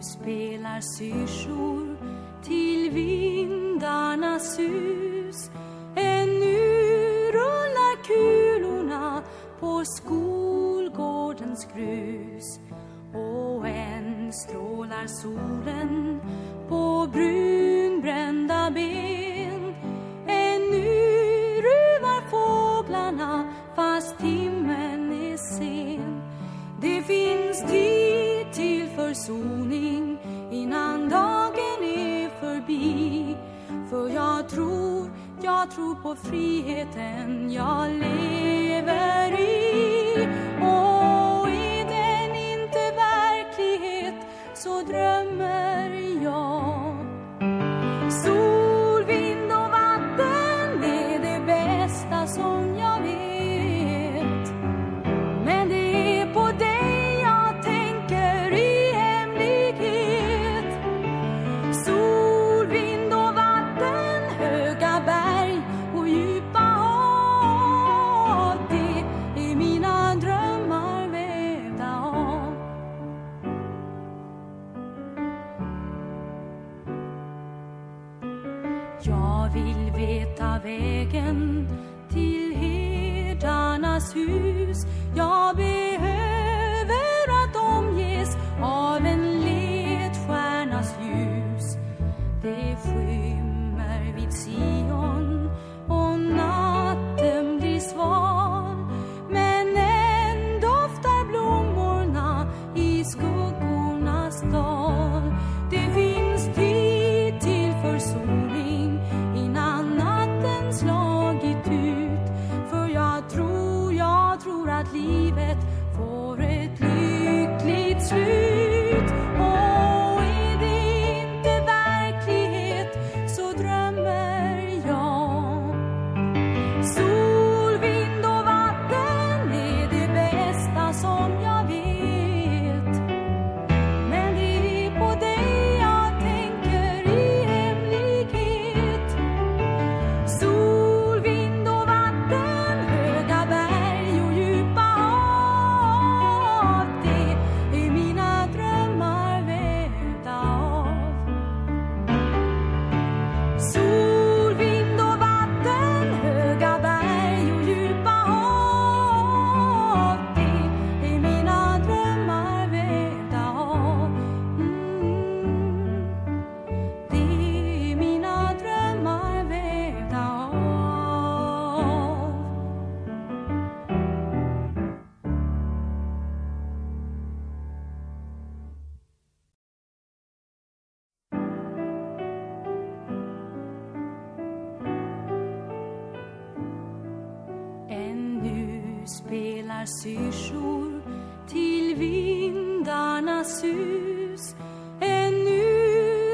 spelar syrsor till vindarnas sus. Ännu rullar kulorna på skolgårdens grus. Och än strålar solen på brunbrända ben. Ännu ruvar fåglarna fast timmen är sen. Det finns tid till försoning innan dagen är förbi. För jag tror, jag tror på friheten jag lever i. Jag vill veta vägen till herdarnas hus. Jag behöver So Du spelar syrsor till vindarnas sus Ännu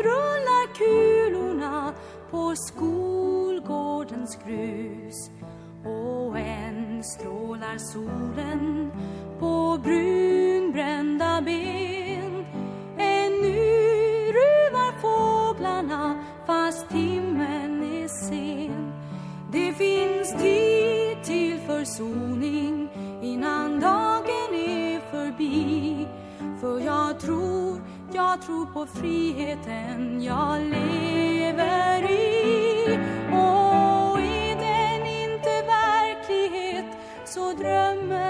rullar kulorna på skolgårdens grus. Och än strålar solen på brunbrända ben. Jag tror på friheten jag lever i. Och är den inte verklighet så drömmer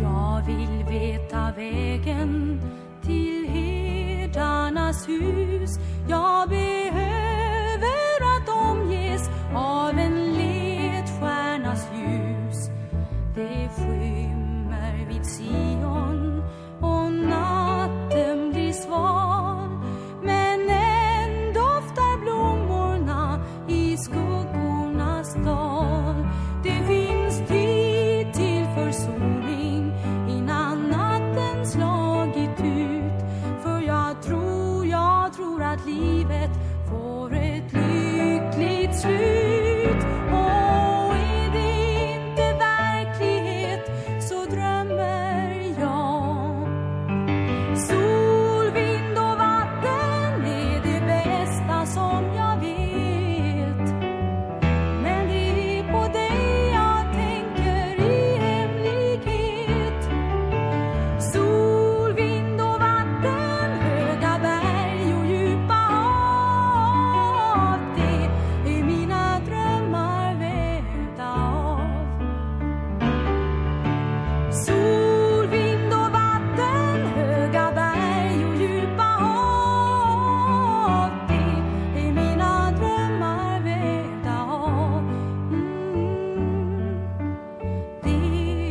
Jag vill veta vägen till herdarnas hus. Jag behöver livet